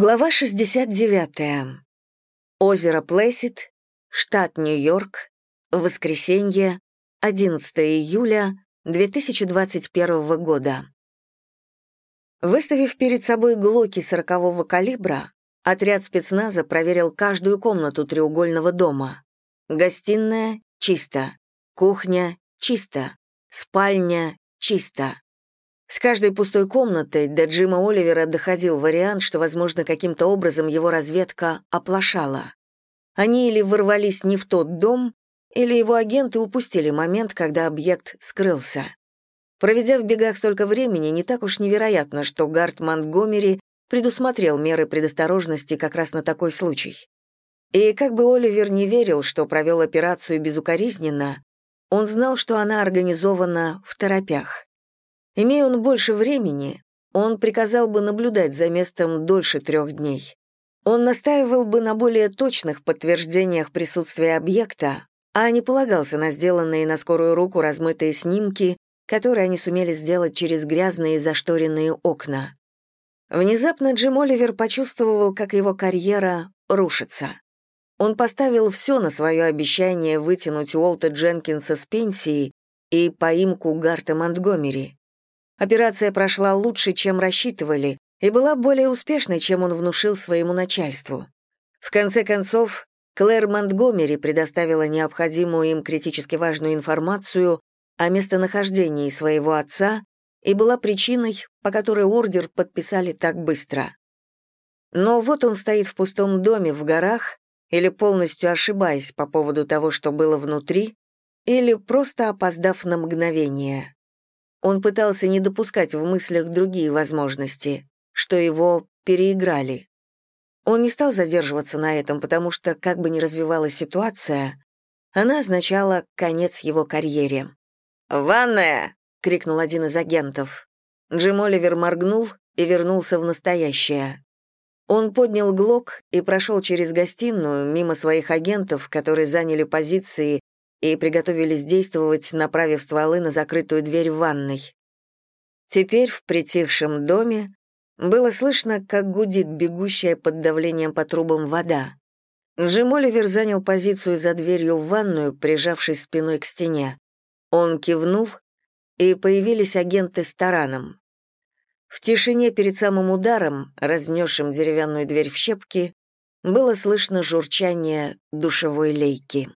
Глава 69. Озеро Плэсид, штат Нью-Йорк, воскресенье, 11 июля 2021 года. Выставив перед собой глоки сорокового калибра, отряд спецназа проверил каждую комнату треугольного дома. Гостиная — чисто, кухня — чисто, спальня — чисто. С каждой пустой комнатой до Джима Оливера доходил вариант, что, возможно, каким-то образом его разведка оплошала. Они или ворвались не в тот дом, или его агенты упустили момент, когда объект скрылся. Проведя в бегах столько времени, не так уж невероятно, что Гарт Монтгомери предусмотрел меры предосторожности как раз на такой случай. И как бы Оливер не верил, что провел операцию безукоризненно, он знал, что она организована в торопях. Имея он больше времени, он приказал бы наблюдать за местом дольше трех дней. Он настаивал бы на более точных подтверждениях присутствия объекта, а не полагался на сделанные на скорую руку размытые снимки, которые они сумели сделать через грязные зашторенные окна. Внезапно Джим Оливер почувствовал, как его карьера рушится. Он поставил все на свое обещание вытянуть Уолта Дженкинса с пенсии и поимку Гарта Монтгомери. Операция прошла лучше, чем рассчитывали, и была более успешной, чем он внушил своему начальству. В конце концов, Клэр Монтгомери предоставила необходимую им критически важную информацию о местонахождении своего отца и была причиной, по которой ордер подписали так быстро. Но вот он стоит в пустом доме в горах, или полностью ошибаясь по поводу того, что было внутри, или просто опоздав на мгновение. Он пытался не допускать в мыслях другие возможности, что его переиграли. Он не стал задерживаться на этом, потому что, как бы ни развивалась ситуация, она означала конец его карьере. «Ванная!» — крикнул один из агентов. Джим Оливер моргнул и вернулся в настоящее. Он поднял глок и прошел через гостиную, мимо своих агентов, которые заняли позиции и приготовились действовать, направив стволы на закрытую дверь в ванной. Теперь в притихшем доме было слышно, как гудит бегущая под давлением по трубам вода. Джим Оливер занял позицию за дверью в ванную, прижавшись спиной к стене. Он кивнул, и появились агенты с тараном. В тишине перед самым ударом, разнесшим деревянную дверь в щепки, было слышно журчание душевой лейки.